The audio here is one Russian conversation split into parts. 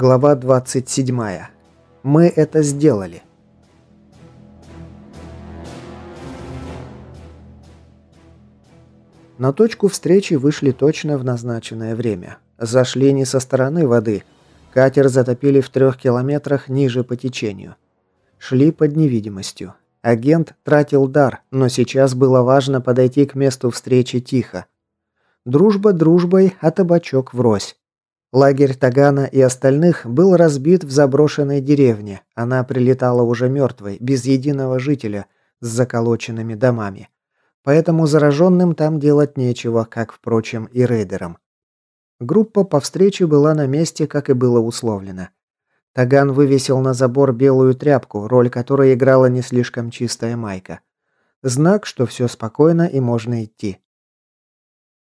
Глава 27. Мы это сделали. На точку встречи вышли точно в назначенное время. Зашли не со стороны воды. Катер затопили в трех километрах ниже по течению. Шли под невидимостью. Агент тратил дар, но сейчас было важно подойти к месту встречи тихо. Дружба дружбой, а табачок врозь. Лагерь Тагана и остальных был разбит в заброшенной деревне. Она прилетала уже мертвой, без единого жителя, с заколоченными домами. Поэтому зараженным там делать нечего, как, впрочем, и рейдерам. Группа по встрече была на месте, как и было условлено. Таган вывесил на забор белую тряпку, роль которой играла не слишком чистая майка. Знак, что все спокойно и можно идти.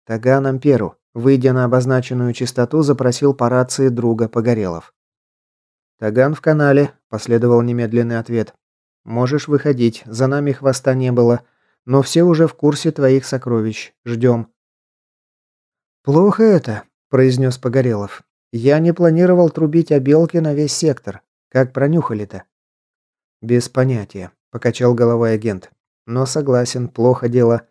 Таган Амперу, Выйдя на обозначенную частоту, запросил по рации друга Погорелов. «Таган в канале», – последовал немедленный ответ. «Можешь выходить, за нами хвоста не было, но все уже в курсе твоих сокровищ. Ждем». «Плохо это», – произнес Погорелов. «Я не планировал трубить о белке на весь сектор. Как пронюхали-то?» «Без понятия», – покачал головой агент. «Но согласен, плохо дело.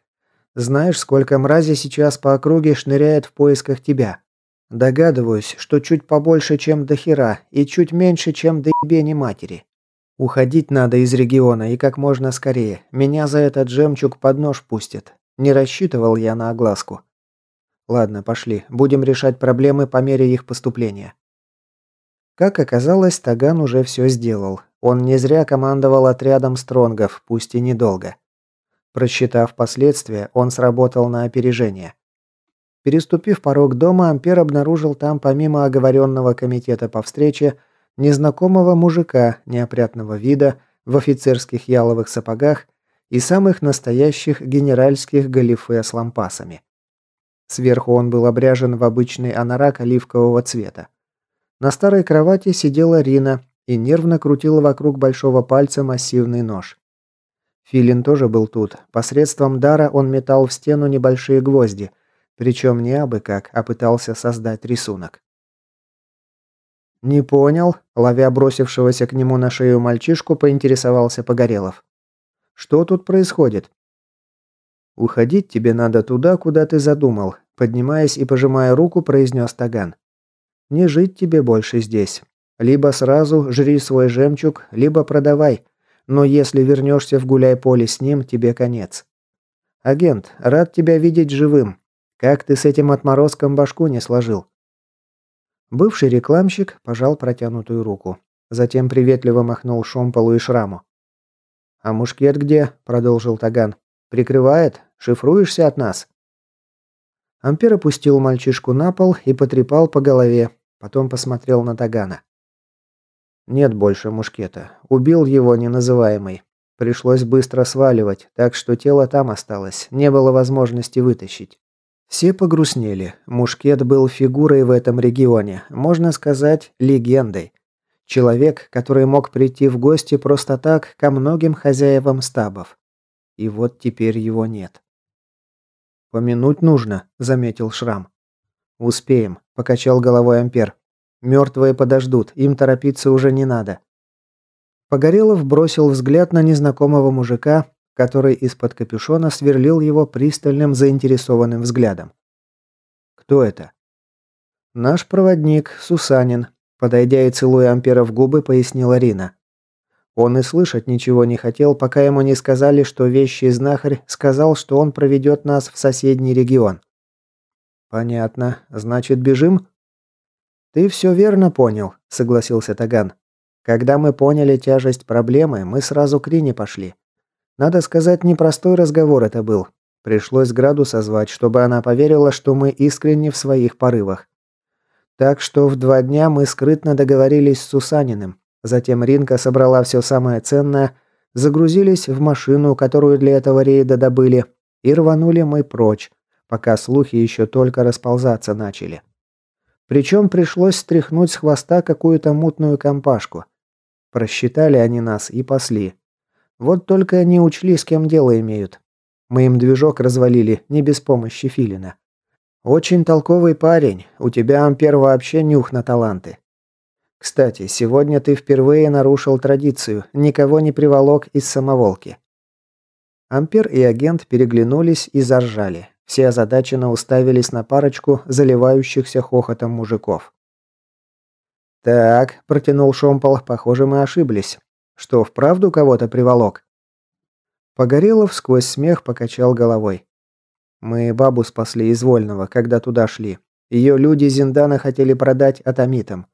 Знаешь, сколько мрази сейчас по округе шныряет в поисках тебя? Догадываюсь, что чуть побольше, чем до хера, и чуть меньше, чем до ебени матери. Уходить надо из региона и как можно скорее. Меня за этот жемчуг под нож пустят. Не рассчитывал я на огласку. Ладно, пошли. Будем решать проблемы по мере их поступления. Как оказалось, Таган уже все сделал. Он не зря командовал отрядом стронгов, пусть и недолго. Просчитав последствия, он сработал на опережение. Переступив порог дома, Ампер обнаружил там, помимо оговоренного комитета по встрече, незнакомого мужика неопрятного вида в офицерских яловых сапогах и самых настоящих генеральских галифе с лампасами. Сверху он был обряжен в обычный анорак оливкового цвета. На старой кровати сидела Рина и нервно крутила вокруг большого пальца массивный нож. Филин тоже был тут. Посредством дара он метал в стену небольшие гвозди, причем не абы как, а пытался создать рисунок. «Не понял», — ловя бросившегося к нему на шею мальчишку, поинтересовался Погорелов. «Что тут происходит?» «Уходить тебе надо туда, куда ты задумал», — поднимаясь и пожимая руку, произнес Таган. «Не жить тебе больше здесь. Либо сразу жри свой жемчуг, либо продавай. Но если вернешься в гуляй-поле с ним, тебе конец. Агент, рад тебя видеть живым. Как ты с этим отморозком башку не сложил?» Бывший рекламщик пожал протянутую руку. Затем приветливо махнул Шомполу и Шраму. «А мушкет где?» – продолжил Таган. «Прикрывает? Шифруешься от нас?» Ампер опустил мальчишку на пол и потрепал по голове. Потом посмотрел на Тагана. Нет больше мушкета. Убил его неназываемый. Пришлось быстро сваливать, так что тело там осталось, не было возможности вытащить. Все погрустнели. Мушкет был фигурой в этом регионе, можно сказать, легендой. Человек, который мог прийти в гости просто так ко многим хозяевам стабов. И вот теперь его нет. «Помянуть нужно», — заметил Шрам. «Успеем», — покачал головой Ампер. Мертвые подождут, им торопиться уже не надо. Погорелов бросил взгляд на незнакомого мужика, который из-под капюшона сверлил его пристальным заинтересованным взглядом. «Кто это?» «Наш проводник, Сусанин», подойдя и целуя Ампера в губы, пояснила Рина. Он и слышать ничего не хотел, пока ему не сказали, что вещий знахарь сказал, что он проведет нас в соседний регион. «Понятно. Значит, бежим?» «Ты все верно понял», – согласился Таган. «Когда мы поняли тяжесть проблемы, мы сразу к Рине пошли. Надо сказать, непростой разговор это был. Пришлось Граду созвать, чтобы она поверила, что мы искренне в своих порывах. Так что в два дня мы скрытно договорились с Сусаниным. Затем Ринка собрала все самое ценное, загрузились в машину, которую для этого рейда добыли, и рванули мы прочь, пока слухи еще только расползаться начали. Причем пришлось стряхнуть с хвоста какую-то мутную компашку. Просчитали они нас и пасли. Вот только не учли, с кем дело имеют. Мы им движок развалили, не без помощи Филина. Очень толковый парень, у тебя, Ампер, вообще нюх на таланты. Кстати, сегодня ты впервые нарушил традицию, никого не приволок из самоволки. Ампер и агент переглянулись и заржали. Все озадаченно уставились на парочку заливающихся хохотом мужиков. «Так», – протянул Шомпол, – «похоже, мы ошиблись. Что, вправду кого-то приволок?» Погорелов сквозь смех покачал головой. «Мы бабу спасли из Вольного, когда туда шли. Ее люди Зиндана хотели продать атомитам.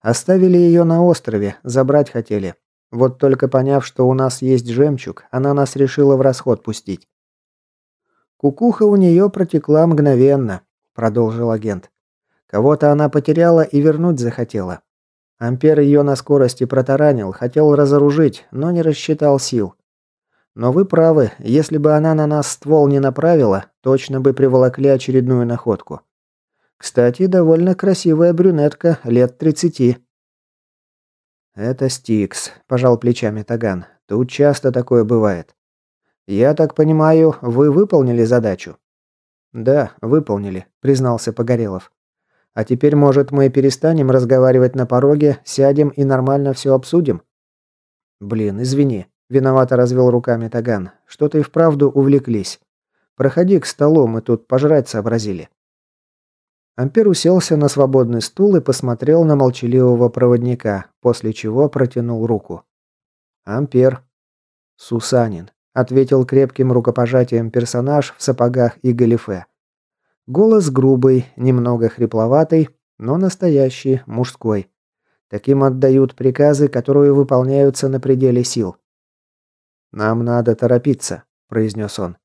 Оставили ее на острове, забрать хотели. Вот только поняв, что у нас есть жемчуг, она нас решила в расход пустить. Кукуха у нее протекла мгновенно, продолжил агент. Кого-то она потеряла и вернуть захотела. Ампер ее на скорости протаранил, хотел разоружить, но не рассчитал сил. Но вы правы, если бы она на нас ствол не направила, точно бы приволокли очередную находку. Кстати, довольно красивая брюнетка, лет тридцати. «Это Стикс», – пожал плечами Таган. «Тут часто такое бывает». «Я так понимаю, вы выполнили задачу?» «Да, выполнили», – признался Погорелов. «А теперь, может, мы перестанем разговаривать на пороге, сядем и нормально все обсудим?» «Блин, извини», Виновато развел руками Таган. Что-то и вправду увлеклись. Проходи к столу, мы тут пожрать сообразили. Ампер уселся на свободный стул и посмотрел на молчаливого проводника, после чего протянул руку. «Ампер». «Сусанин», — ответил крепким рукопожатием персонаж в сапогах и галифе. Голос грубый, немного хрипловатый, но настоящий, мужской. Таким отдают приказы, которые выполняются на пределе сил. «Нам надо торопиться», – произнес он.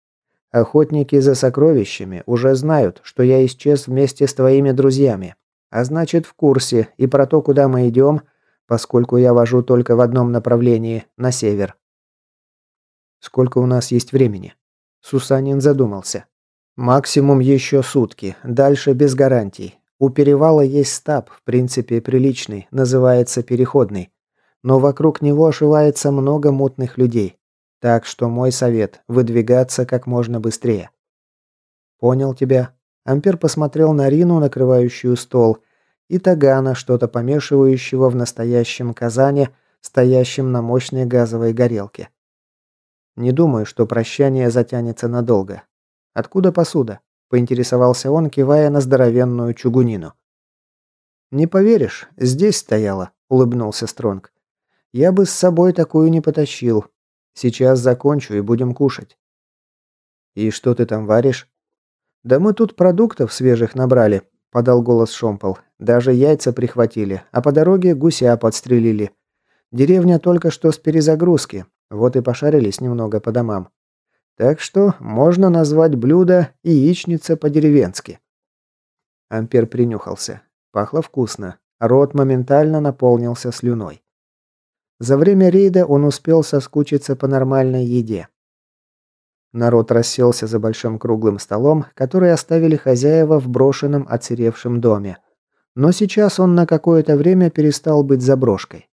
«Охотники за сокровищами уже знают, что я исчез вместе с твоими друзьями, а значит в курсе и про то, куда мы идем, поскольку я вожу только в одном направлении, на север». «Сколько у нас есть времени?» Сусанин задумался. «Максимум еще сутки, дальше без гарантий. У перевала есть стаб, в принципе приличный, называется Переходный. Но вокруг него ошивается много мутных людей. Так что мой совет – выдвигаться как можно быстрее. Понял тебя. Ампер посмотрел на Рину, накрывающую стол, и Тагана, что-то помешивающего в настоящем казане, стоящем на мощной газовой горелке. Не думаю, что прощание затянется надолго. Откуда посуда? Поинтересовался он, кивая на здоровенную чугунину. «Не поверишь, здесь стояла», — улыбнулся Стронг. «Я бы с собой такую не потащил, Сейчас закончу и будем кушать». «И что ты там варишь?» «Да мы тут продуктов свежих набрали», – подал голос Шомпол. «Даже яйца прихватили, а по дороге гуся подстрелили. Деревня только что с перезагрузки, вот и пошарились немного по домам. Так что можно назвать блюдо яичница по-деревенски». Ампер принюхался. Пахло вкусно. Рот моментально наполнился слюной. За время рейда он успел соскучиться по нормальной еде. Народ расселся за большим круглым столом, который оставили хозяева в брошенном оцеревшем доме. Но сейчас он на какое-то время перестал быть заброшкой.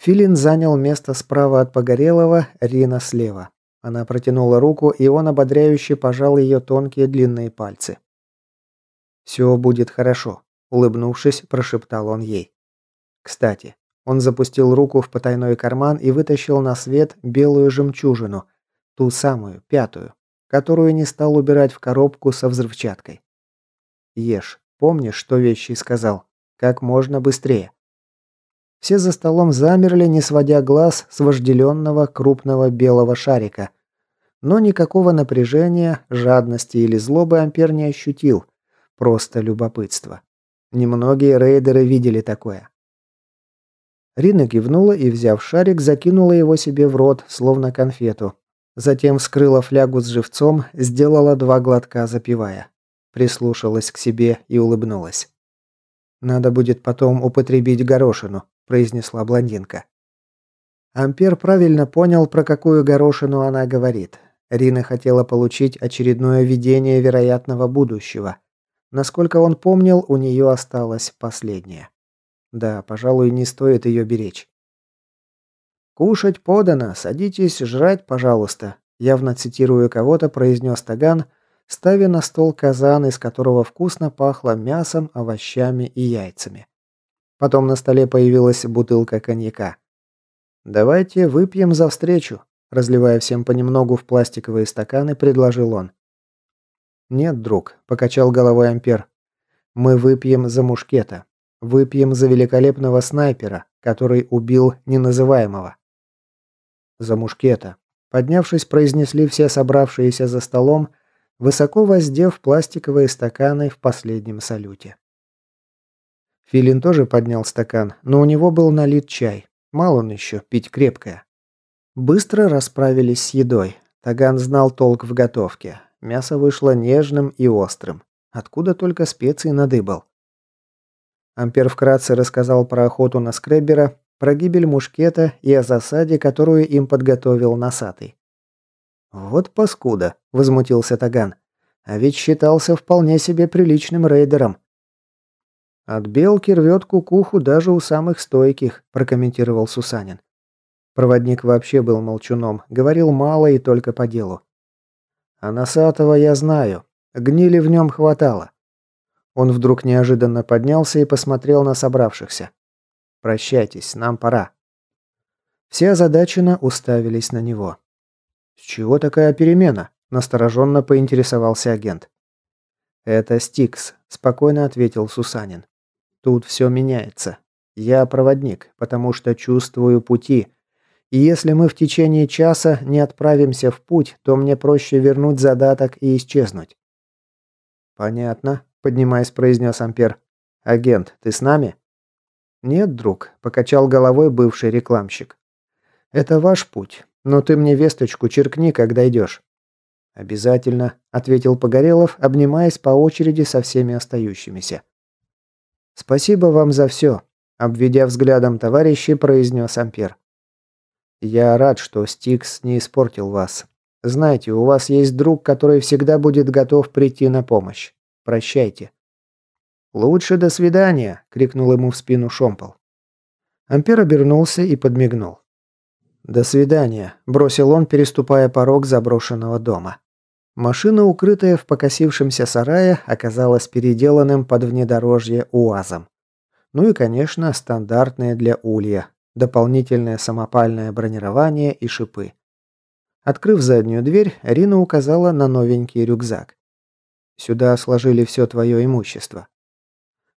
Филин занял место справа от Погорелого, Рина слева. Она протянула руку, и он ободряюще пожал ее тонкие длинные пальцы. «Все будет хорошо», – улыбнувшись, прошептал он ей. «Кстати, он запустил руку в потайной карман и вытащил на свет белую жемчужину, ту самую, пятую, которую не стал убирать в коробку со взрывчаткой. «Ешь. Помнишь, что вещи сказал? Как можно быстрее». Все за столом замерли, не сводя глаз с вожделенного крупного белого шарика. Но никакого напряжения, жадности или злобы Ампер не ощутил. Просто любопытство. Немногие рейдеры видели такое. Рина кивнула и, взяв шарик, закинула его себе в рот, словно конфету. Затем вскрыла флягу с живцом, сделала два глотка, запивая. Прислушалась к себе и улыбнулась. «Надо будет потом употребить горошину», – произнесла блондинка. Ампер правильно понял, про какую горошину она говорит. Рина хотела получить очередное видение вероятного будущего. Насколько он помнил, у нее осталось последнее. Да, пожалуй, не стоит ее беречь. «Кушать подано, садитесь, жрать, пожалуйста», явно цитируя кого-то, произнес Таган, ставя на стол казан, из которого вкусно пахло мясом, овощами и яйцами. Потом на столе появилась бутылка коньяка. «Давайте выпьем за встречу», – разливая всем понемногу в пластиковые стаканы, предложил он. «Нет, друг», – покачал головой Ампер. «Мы выпьем за мушкета. Выпьем за великолепного снайпера, который убил неназываемого». «За мушкета», – поднявшись, произнесли все собравшиеся за столом, высоко воздев пластиковые стаканы в последнем салюте. Филин тоже поднял стакан, но у него был налит чай. Мало он еще, пить крепкое. Быстро расправились с едой. Таган знал толк в готовке. Мясо вышло нежным и острым. Откуда только специи надыбал. Ампер вкратце рассказал про охоту на скреббера, про гибель мушкета и о засаде, которую им подготовил носатый. «Вот паскуда», — возмутился Таган. «А ведь считался вполне себе приличным рейдером». «От белки рвет кукуху даже у самых стойких», – прокомментировал Сусанин. Проводник вообще был молчуном, говорил мало и только по делу. «А носатого я знаю. Гнили в нем хватало». Он вдруг неожиданно поднялся и посмотрел на собравшихся. «Прощайтесь, нам пора». Все озадаченно уставились на него. «С чего такая перемена?» – настороженно поинтересовался агент. «Это Стикс», – спокойно ответил Сусанин. Тут все меняется. Я проводник, потому что чувствую пути. И если мы в течение часа не отправимся в путь, то мне проще вернуть задаток и исчезнуть. Понятно, поднимаясь, произнес Ампер. Агент, ты с нами? Нет, друг, покачал головой бывший рекламщик. Это ваш путь, но ты мне весточку черкни, когда идешь. Обязательно, ответил Погорелов, обнимаясь по очереди со всеми остающимися. «Спасибо вам за все», – обведя взглядом товарищей, произнес Ампер. «Я рад, что Стикс не испортил вас. Знаете, у вас есть друг, который всегда будет готов прийти на помощь. Прощайте». «Лучше до свидания!» – крикнул ему в спину Шомпол. Ампер обернулся и подмигнул. «До свидания», – бросил он, переступая порог заброшенного дома. Машина, укрытая в покосившемся сарае, оказалась переделанным под внедорожье УАЗом. Ну и, конечно, стандартное для улья. Дополнительное самопальное бронирование и шипы. Открыв заднюю дверь, Рина указала на новенький рюкзак. «Сюда сложили все твое имущество».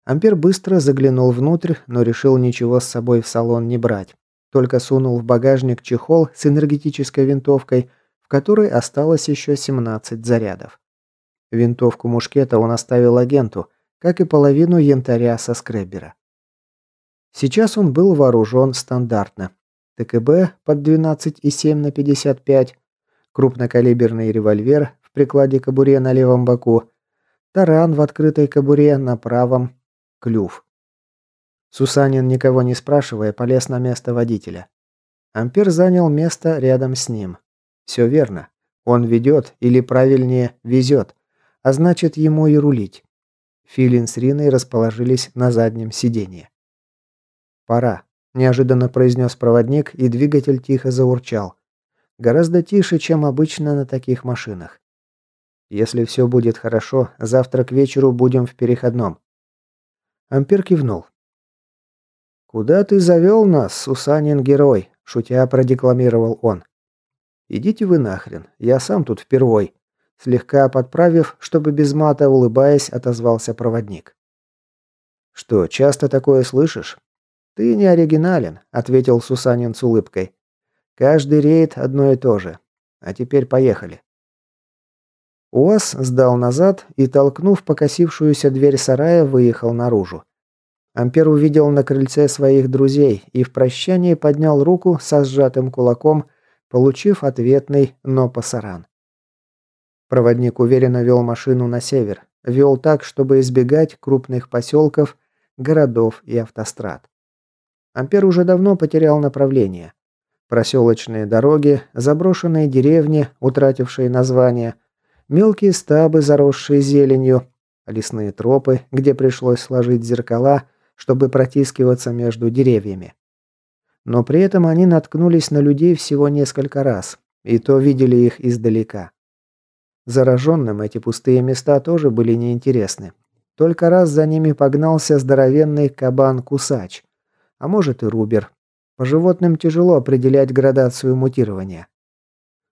Ампер быстро заглянул внутрь, но решил ничего с собой в салон не брать. Только сунул в багажник чехол с энергетической винтовкой – которой осталось еще 17 зарядов. Винтовку мушкета он оставил агенту, как и половину янтаря со скреббера. Сейчас он был вооружен стандартно. ТКБ под 12,7 на 55, крупнокалиберный револьвер в прикладе кобуре на левом боку, таран в открытой кобуре на правом, клюв. Сусанин, никого не спрашивая, полез на место водителя. Ампер занял место рядом с ним. Все верно. Он ведет, или правильнее, везет. А значит, ему и рулить. Филин с Риной расположились на заднем сиденье. «Пора», – неожиданно произнес проводник, и двигатель тихо заурчал. Гораздо тише, чем обычно на таких машинах. «Если все будет хорошо, завтра к вечеру будем в переходном». Ампер кивнул. «Куда ты завел нас, Сусанин герой?» – шутя продекламировал он. «Идите вы нахрен, я сам тут впервой», слегка подправив, чтобы без мата, улыбаясь, отозвался проводник. «Что, часто такое слышишь?» «Ты не оригинален», — ответил Сусанин с улыбкой. «Каждый рейд одно и то же. А теперь поехали». УАЗ сдал назад и, толкнув покосившуюся дверь сарая, выехал наружу. Ампер увидел на крыльце своих друзей и в прощании поднял руку со сжатым кулаком, получив ответный «но пасаран». Проводник уверенно вел машину на север, вел так, чтобы избегать крупных поселков, городов и автострад. Ампер уже давно потерял направление. Проселочные дороги, заброшенные деревни, утратившие название, мелкие стабы, заросшие зеленью, лесные тропы, где пришлось сложить зеркала, чтобы протискиваться между деревьями. Но при этом они наткнулись на людей всего несколько раз, и то видели их издалека. Зараженным эти пустые места тоже были неинтересны. Только раз за ними погнался здоровенный кабан-кусач. А может и рубер. По животным тяжело определять градацию мутирования.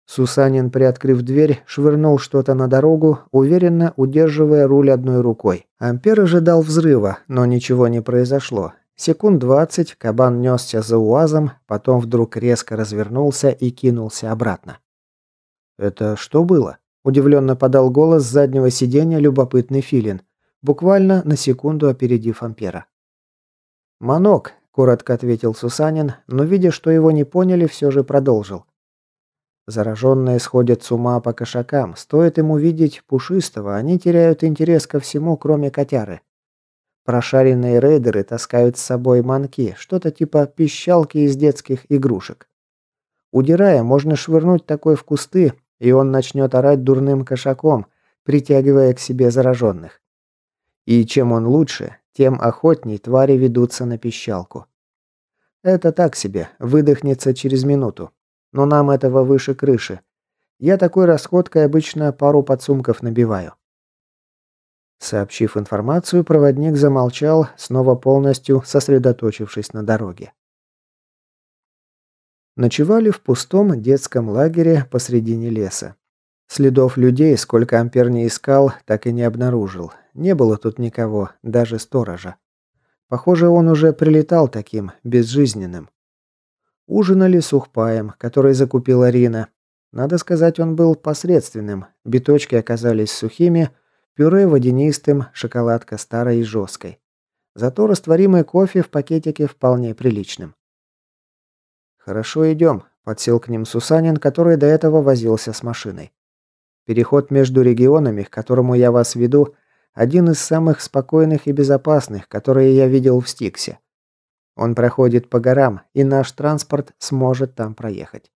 Сусанин, приоткрыв дверь, швырнул что-то на дорогу, уверенно удерживая руль одной рукой. Ампер ожидал взрыва, но ничего не произошло. Секунд двадцать кабан несся за УАЗом, потом вдруг резко развернулся и кинулся обратно. «Это что было?» – удивленно подал голос с заднего сиденья любопытный филин, буквально на секунду опередив Ампера. «Манок», – коротко ответил Сусанин, но, видя, что его не поняли, все же продолжил. Зараженные сходят с ума по кошакам. Стоит им увидеть пушистого, они теряют интерес ко всему, кроме котяры. Прошаренные рейдеры таскают с собой манки, что-то типа пищалки из детских игрушек. Удирая, можно швырнуть такой в кусты, и он начнет орать дурным кошаком, притягивая к себе зараженных. И чем он лучше, тем охотней твари ведутся на пищалку. Это так себе, выдохнется через минуту но нам этого выше крыши. Я такой расходкой обычно пару подсумков набиваю. Сообщив информацию, проводник замолчал, снова полностью сосредоточившись на дороге. Ночевали в пустом детском лагере посредине леса. Следов людей, сколько Ампер не искал, так и не обнаружил. Не было тут никого, даже сторожа. Похоже, он уже прилетал таким, безжизненным. Ужинали сухпаем, который закупила Рина. Надо сказать, он был посредственным. Биточки оказались сухими, пюре водянистым, шоколадка старой и жесткой. Зато растворимый кофе в пакетике вполне приличным. «Хорошо, идем», – подсел к ним Сусанин, который до этого возился с машиной. «Переход между регионами, к которому я вас веду, один из самых спокойных и безопасных, которые я видел в Стиксе. Он проходит по горам, и наш транспорт сможет там проехать.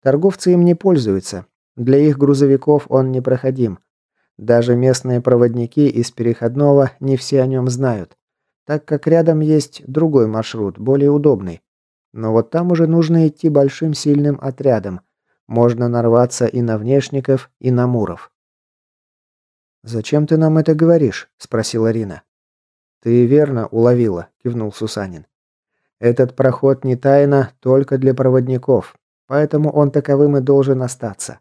Торговцы им не пользуются. Для их грузовиков он непроходим. Даже местные проводники из переходного не все о нем знают, так как рядом есть другой маршрут, более удобный. Но вот там уже нужно идти большим сильным отрядом. Можно нарваться и на внешников, и на муров. «Зачем ты нам это говоришь?» – спросила Рина. «Ты верно уловила», – кивнул Сусанин. Этот проход не тайна только для проводников, поэтому он таковым и должен остаться.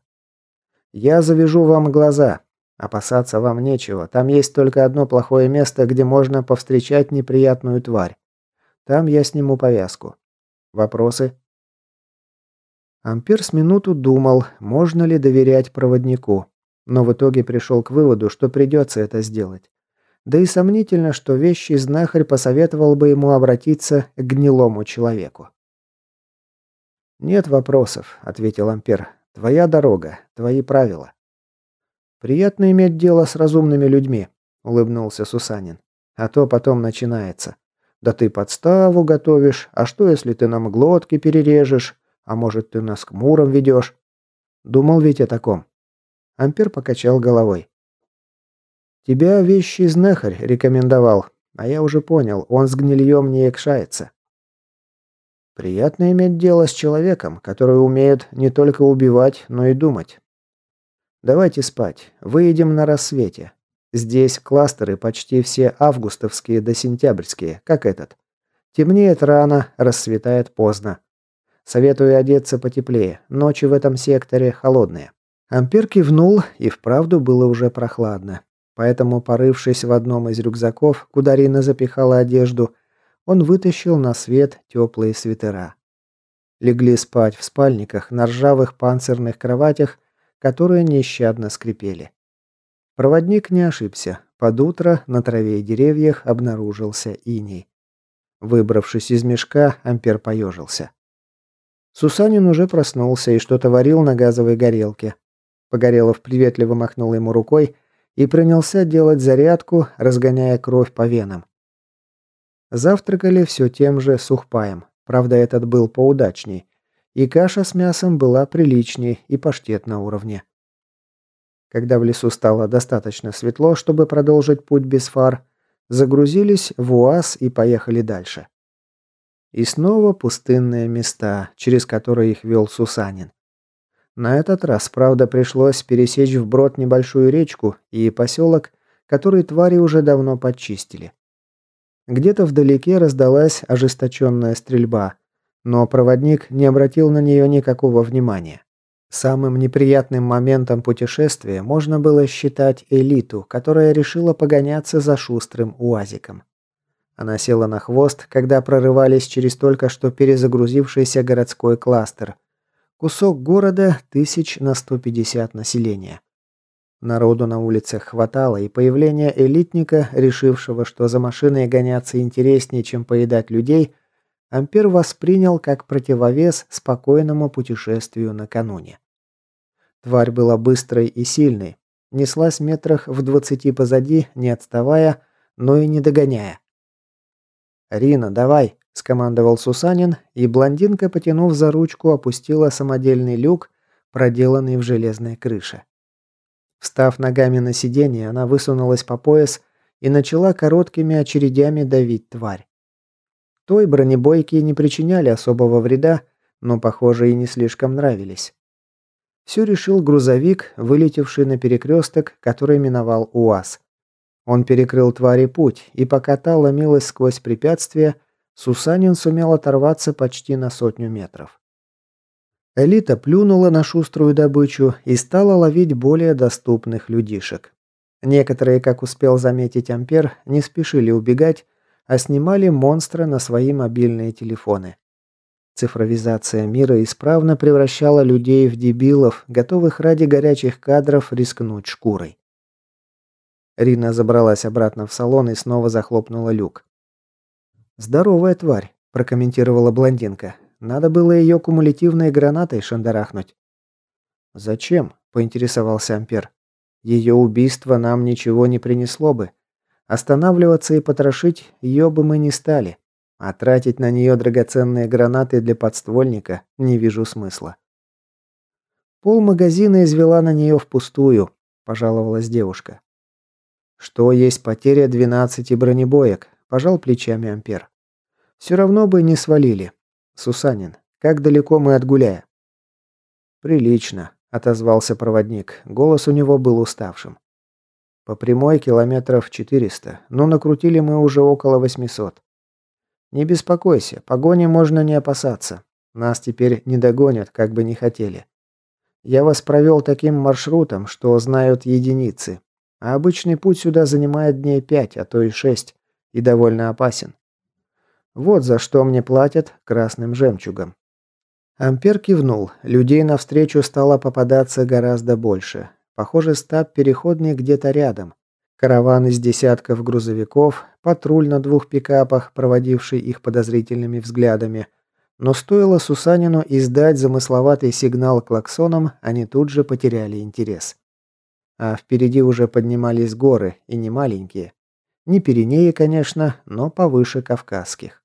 Я завяжу вам глаза. Опасаться вам нечего. Там есть только одно плохое место, где можно повстречать неприятную тварь. Там я сниму повязку. Вопросы? Ампер с минуту думал, можно ли доверять проводнику, но в итоге пришел к выводу, что придется это сделать. Да и сомнительно, что вещий знахарь посоветовал бы ему обратиться к гнилому человеку. «Нет вопросов», — ответил Ампер. «Твоя дорога, твои правила». «Приятно иметь дело с разумными людьми», — улыбнулся Сусанин. «А то потом начинается. Да ты подставу готовишь, а что, если ты нам глотки перережешь? А может, ты нас к мурам ведешь?» Думал ведь о таком. Ампер покачал головой. Тебя вещий знахарь рекомендовал, а я уже понял, он с гнильем не якшается. Приятно иметь дело с человеком, который умеет не только убивать, но и думать. Давайте спать. Выйдем на рассвете. Здесь кластеры почти все августовские до сентябрьские, как этот. Темнеет рано, рассветает поздно. Советую одеться потеплее. Ночи в этом секторе холодные. Ампер кивнул, и вправду было уже прохладно. Поэтому, порывшись в одном из рюкзаков, куда Рина запихала одежду, он вытащил на свет теплые свитера. Легли спать в спальниках на ржавых панцирных кроватях, которые нещадно скрипели. Проводник не ошибся. Под утро на траве и деревьях обнаружился иней. Выбравшись из мешка, Ампер поежился. Сусанин уже проснулся и что-то варил на газовой горелке. Погорелов приветливо махнул ему рукой, и принялся делать зарядку, разгоняя кровь по венам. Завтракали все тем же сухпаем, правда этот был поудачней, и каша с мясом была приличней и паштет на уровне. Когда в лесу стало достаточно светло, чтобы продолжить путь без фар, загрузились в УАЗ и поехали дальше. И снова пустынные места, через которые их вел Сусанин. На этот раз, правда, пришлось пересечь вброд небольшую речку и поселок, который твари уже давно подчистили. Где-то вдалеке раздалась ожесточенная стрельба, но проводник не обратил на нее никакого внимания. Самым неприятным моментом путешествия можно было считать элиту, которая решила погоняться за шустрым уазиком. Она села на хвост, когда прорывались через только что перезагрузившийся городской кластер. Кусок города тысяч на 150 населения. Народу на улицах хватало, и появление элитника, решившего, что за машиной гоняться интереснее, чем поедать людей, Ампер воспринял как противовес спокойному путешествию накануне. Тварь была быстрой и сильной, неслась метрах в двадцати позади, не отставая, но и не догоняя. «Рина, давай!» – скомандовал Сусанин, и блондинка, потянув за ручку, опустила самодельный люк, проделанный в железной крыше. Встав ногами на сиденье, она высунулась по пояс и начала короткими очередями давить тварь. Той бронебойки не причиняли особого вреда, но, похоже, и не слишком нравились. Все решил грузовик, вылетевший на перекресток, который миновал УАЗ. Он перекрыл твари путь, и пока та ломилась сквозь препятствия, Сусанин сумел оторваться почти на сотню метров. Элита плюнула на шуструю добычу и стала ловить более доступных людишек. Некоторые, как успел заметить Ампер, не спешили убегать, а снимали монстра на свои мобильные телефоны. Цифровизация мира исправно превращала людей в дебилов, готовых ради горячих кадров рискнуть шкурой. Рина забралась обратно в салон и снова захлопнула люк. «Здоровая тварь», – прокомментировала блондинка. «Надо было ее кумулятивной гранатой шандарахнуть». «Зачем?» – поинтересовался Ампер. «Ее убийство нам ничего не принесло бы. Останавливаться и потрошить ее бы мы не стали. А тратить на нее драгоценные гранаты для подствольника не вижу смысла». «Пол магазина извела на нее впустую», – пожаловалась девушка. «Что есть потеря 12 бронебоек?» – пожал плечами Ампер. «Все равно бы не свалили. Сусанин, как далеко мы от Гуляя?» «Прилично», – отозвался проводник. Голос у него был уставшим. «По прямой километров 400, но накрутили мы уже около 800. Не беспокойся, погони можно не опасаться. Нас теперь не догонят, как бы не хотели. Я вас провел таким маршрутом, что знают единицы, а обычный путь сюда занимает дней пять, а то и шесть, и довольно опасен. Вот за что мне платят красным жемчугом. Ампер кивнул. Людей навстречу стало попадаться гораздо больше. Похоже, стаб переходный где-то рядом. Караван из десятков грузовиков, патруль на двух пикапах, проводивший их подозрительными взглядами. Но стоило Сусанину издать замысловатый сигнал клаксоном, они тут же потеряли интерес. А впереди уже поднимались горы, и не маленькие. Не Пиренеи, конечно, но повыше Кавказских.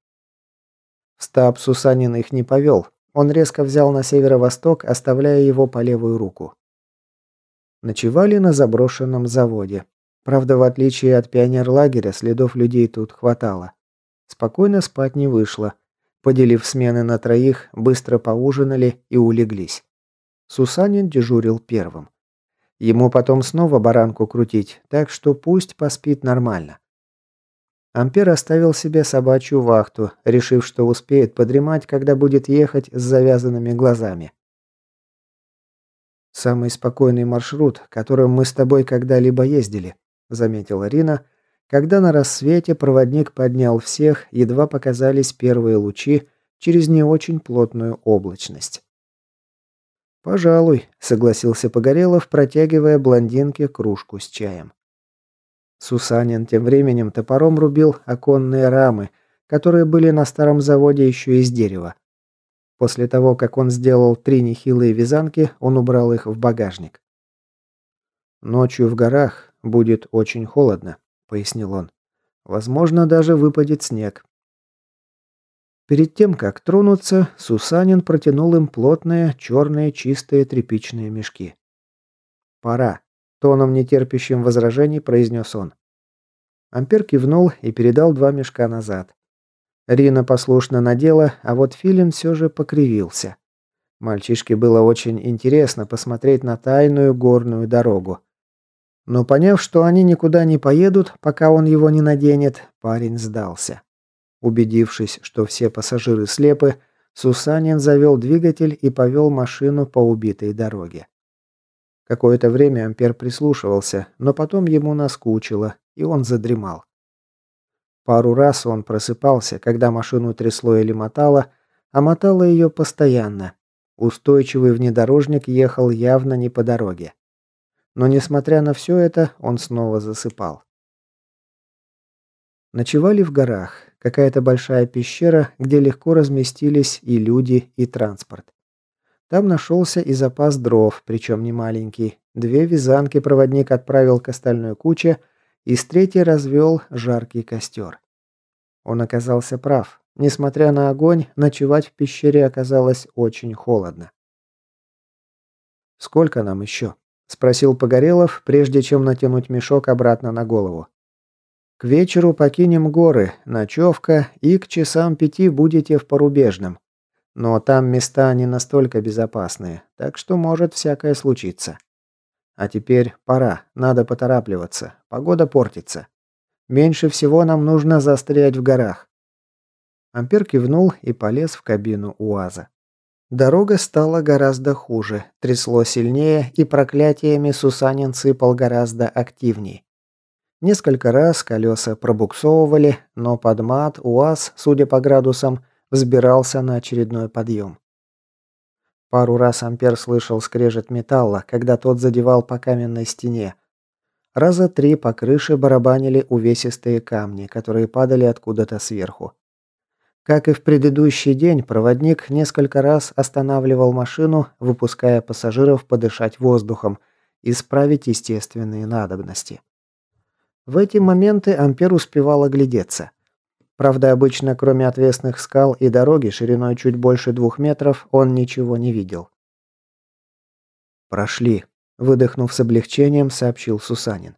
В стаб Сусанин их не повел. Он резко взял на северо-восток, оставляя его по левую руку. Ночевали на заброшенном заводе. Правда, в отличие от пионерлагеря, следов людей тут хватало. Спокойно спать не вышло. Поделив смены на троих, быстро поужинали и улеглись. Сусанин дежурил первым. Ему потом снова баранку крутить, так что пусть поспит нормально. Ампер оставил себе собачью вахту, решив, что успеет подремать, когда будет ехать с завязанными глазами. «Самый спокойный маршрут, которым мы с тобой когда-либо ездили», — заметила Рина, когда на рассвете проводник поднял всех, едва показались первые лучи через не очень плотную облачность. «Пожалуй», — согласился Погорелов, протягивая блондинке кружку с чаем. Сусанин тем временем топором рубил оконные рамы, которые были на старом заводе еще из дерева. После того, как он сделал три нехилые вязанки, он убрал их в багажник. «Ночью в горах будет очень холодно», — пояснил он. «Возможно, даже выпадет снег. Перед тем, как тронуться, Сусанин протянул им плотные, черные, чистые тряпичные мешки. «Пора», — тоном нетерпящим возражений произнес он. Ампер кивнул и передал два мешка назад. Рина послушно надела, а вот Филин все же покривился. Мальчишке было очень интересно посмотреть на тайную горную дорогу. Но поняв, что они никуда не поедут, пока он его не наденет, парень сдался. Убедившись, что все пассажиры слепы, Сусанин завел двигатель и повел машину по убитой дороге. Какое-то время Ампер прислушивался, но потом ему наскучило, и он задремал. Пару раз он просыпался, когда машину трясло или мотало, а мотало ее постоянно. Устойчивый внедорожник ехал явно не по дороге. Но несмотря на все это, он снова засыпал. Ночевали в горах. Какая-то большая пещера, где легко разместились и люди, и транспорт. Там нашелся и запас дров, причем не маленький. Две вязанки проводник отправил к остальной куче, и с третьей развел жаркий костер. Он оказался прав. Несмотря на огонь, ночевать в пещере оказалось очень холодно. «Сколько нам еще?» – спросил Погорелов, прежде чем натянуть мешок обратно на голову. «К вечеру покинем горы, ночевка, и к часам пяти будете в Порубежном. Но там места не настолько безопасные, так что может всякое случиться. А теперь пора, надо поторапливаться, погода портится. Меньше всего нам нужно застрять в горах». Ампер кивнул и полез в кабину УАЗа. Дорога стала гораздо хуже, трясло сильнее, и проклятиями Сусанин сыпал гораздо активней. Несколько раз колеса пробуксовывали, но под мат УАЗ, судя по градусам, взбирался на очередной подъем. Пару раз Ампер слышал скрежет металла, когда тот задевал по каменной стене. Раза три по крыше барабанили увесистые камни, которые падали откуда-то сверху. Как и в предыдущий день, проводник несколько раз останавливал машину, выпуская пассажиров подышать воздухом, и исправить естественные надобности. В эти моменты Ампер успевал оглядеться. Правда, обычно, кроме отвесных скал и дороги шириной чуть больше двух метров, он ничего не видел. «Прошли», – выдохнув с облегчением, сообщил Сусанин.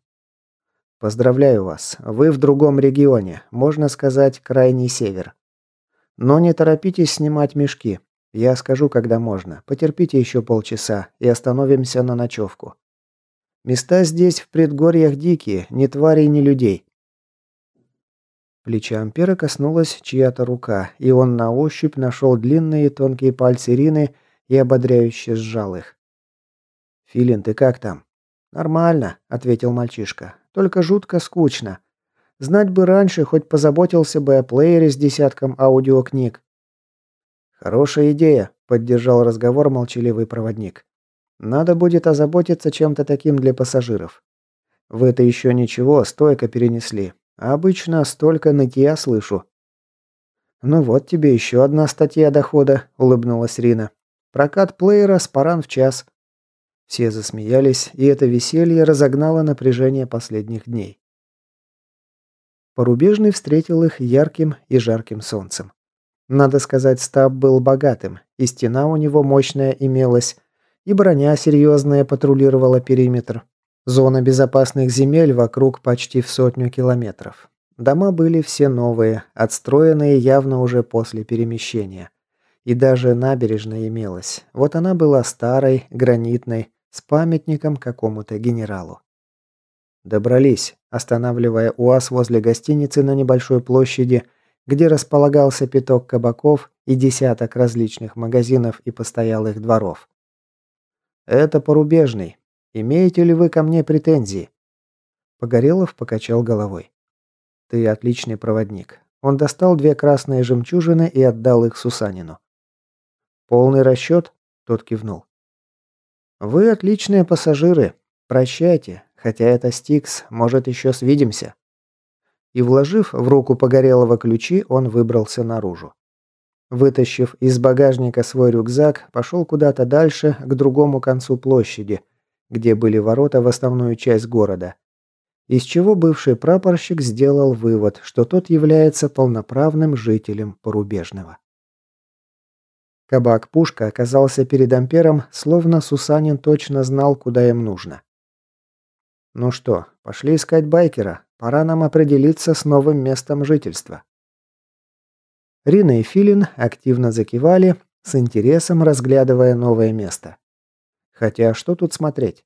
«Поздравляю вас. Вы в другом регионе, можно сказать, крайний север. Но не торопитесь снимать мешки. Я скажу, когда можно. Потерпите еще полчаса и остановимся на ночевку. Места здесь в предгорьях дикие, ни тварей, ни людей. Плеча Ампера коснулась чья-то рука, и он на ощупь нашел длинные тонкие пальцы Рины и ободряюще сжал их. «Филин, ты как там?» «Нормально», — ответил мальчишка. «Только жутко скучно. Знать бы раньше, хоть позаботился бы о плеере с десятком аудиокниг. Хорошая идея, поддержал разговор молчаливый проводник. Надо будет озаботиться чем-то таким для пассажиров. Вы это еще ничего, стойко перенесли. Обычно столько нытья слышу. Ну вот тебе еще одна статья дохода, улыбнулась Рина. Прокат плеера спаран в час. Все засмеялись, и это веселье разогнало напряжение последних дней. Порубежный встретил их ярким и жарким солнцем. Надо сказать, стаб был богатым, и стена у него мощная имелась, и броня серьезная патрулировала периметр. Зона безопасных земель вокруг почти в сотню километров. Дома были все новые, отстроенные явно уже после перемещения. И даже набережная имелась. Вот она была старой, гранитной, с памятником какому-то генералу. Добрались, останавливая УАЗ возле гостиницы на небольшой площади, где располагался пяток кабаков и десяток различных магазинов и постоялых дворов. «Это порубежный. Имеете ли вы ко мне претензии?» Погорелов покачал головой. «Ты отличный проводник». Он достал две красные жемчужины и отдал их Сусанину. «Полный расчет?» – тот кивнул. «Вы отличные пассажиры. Прощайте. Хотя это Стикс, может, еще свидимся». И вложив в руку Погорелого ключи, он выбрался наружу. Вытащив из багажника свой рюкзак, пошел куда-то дальше, к другому концу площади, где были ворота в основную часть города. Из чего бывший прапорщик сделал вывод, что тот является полноправным жителем Порубежного. Кабак-пушка оказался перед Ампером, словно Сусанин точно знал, куда им нужно. Ну что, пошли искать байкера. Пора нам определиться с новым местом жительства. Рина и Филин активно закивали, с интересом разглядывая новое место. Хотя что тут смотреть?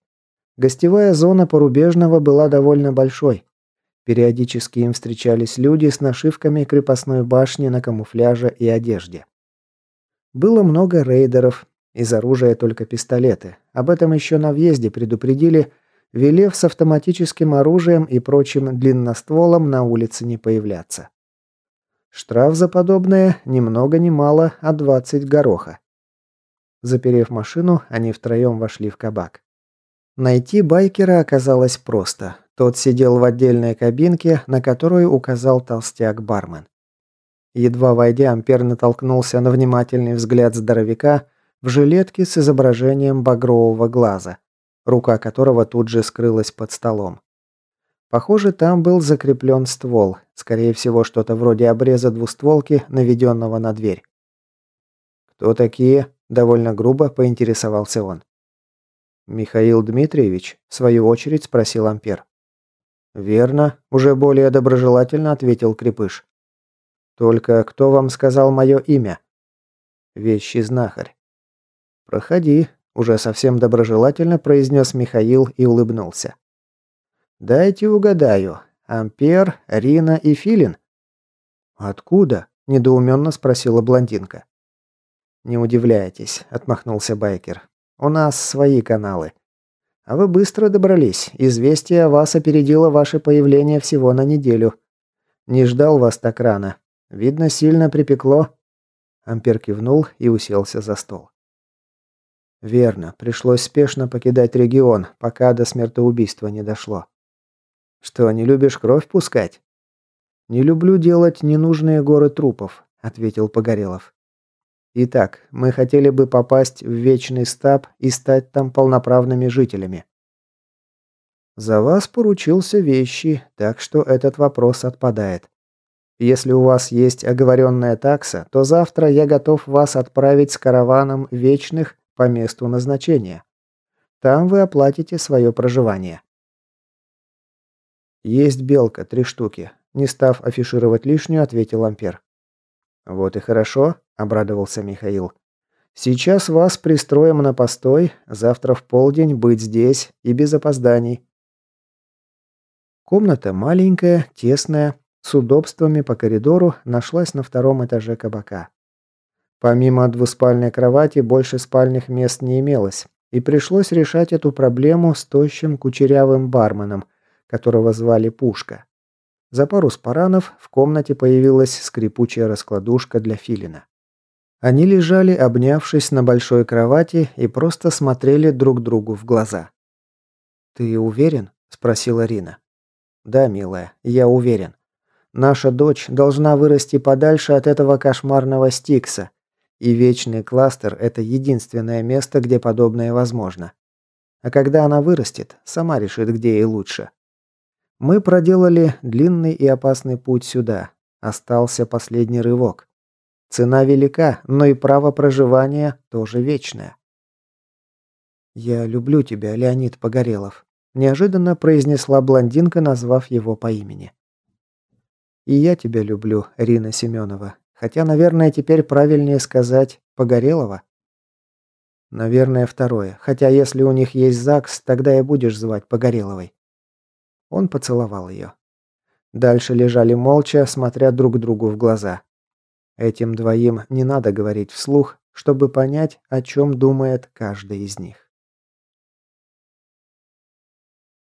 Гостевая зона Порубежного была довольно большой. Периодически им встречались люди с нашивками крепостной башни на камуфляже и одежде. Было много рейдеров, из оружия только пистолеты. Об этом еще на въезде предупредили, велев с автоматическим оружием и прочим длинностволом на улице не появляться. Штраф за подобное ни много ни мало, а 20 гороха. Заперев машину, они втроем вошли в кабак. Найти байкера оказалось просто. Тот сидел в отдельной кабинке, на которую указал толстяк-бармен. Едва войдя, Ампер натолкнулся на внимательный взгляд здоровяка в жилетке с изображением багрового глаза, рука которого тут же скрылась под столом. Похоже, там был закреплен ствол, скорее всего, что-то вроде обреза двустволки, наведенного на дверь. «Кто такие?» – довольно грубо поинтересовался он. «Михаил Дмитриевич?» – в свою очередь спросил Ампер. «Верно», – уже более доброжелательно ответил Крепыш. «Только кто вам сказал мое имя?» «Вещий знахарь». «Проходи», – уже совсем доброжелательно произнес Михаил и улыбнулся. «Дайте угадаю. Ампер, Рина и Филин?» «Откуда?» – недоуменно спросила блондинка. «Не удивляйтесь», – отмахнулся байкер. У нас свои каналы. А вы быстро добрались. Известие о вас опередило ваше появление всего на неделю. Не ждал вас так рано. Видно, сильно припекло». Ампер кивнул и уселся за стол. «Верно. Пришлось спешно покидать регион, пока до смертоубийства не дошло. Что, не любишь кровь пускать?» «Не люблю делать ненужные горы трупов», — ответил Погорелов. Итак, мы хотели бы попасть в Вечный Стаб и стать там полноправными жителями. За вас поручился вещи, так что этот вопрос отпадает. Если у вас есть оговоренная такса, то завтра я готов вас отправить с караваном Вечных по месту назначения. Там вы оплатите свое проживание. Есть белка, три штуки. Не став афишировать лишнюю, ответил Ампер. Вот и хорошо обрадовался Михаил. Сейчас вас пристроим на постой, завтра в полдень быть здесь и без опозданий. Комната маленькая, тесная, с удобствами по коридору нашлась на втором этаже кабака. Помимо двуспальной кровати больше спальных мест не имелось, и пришлось решать эту проблему с тощим кучерявым барменом, которого звали Пушка. За пару спаранов в комнате появилась скрипучая раскладушка для филина. Они лежали, обнявшись на большой кровати и просто смотрели друг другу в глаза. «Ты уверен?» – спросила Рина. «Да, милая, я уверен. Наша дочь должна вырасти подальше от этого кошмарного Стикса, и Вечный Кластер – это единственное место, где подобное возможно. А когда она вырастет, сама решит, где ей лучше. Мы проделали длинный и опасный путь сюда. Остался последний рывок. Цена велика, но и право проживания тоже вечное. «Я люблю тебя, Леонид Погорелов», – неожиданно произнесла блондинка, назвав его по имени. «И я тебя люблю, Рина Семенова. Хотя, наверное, теперь правильнее сказать Погорелова». «Наверное, второе. Хотя, если у них есть ЗАГС, тогда и будешь звать Погореловой». Он поцеловал ее. Дальше лежали молча, смотря друг другу в глаза. Этим двоим не надо говорить вслух, чтобы понять, о чем думает каждый из них.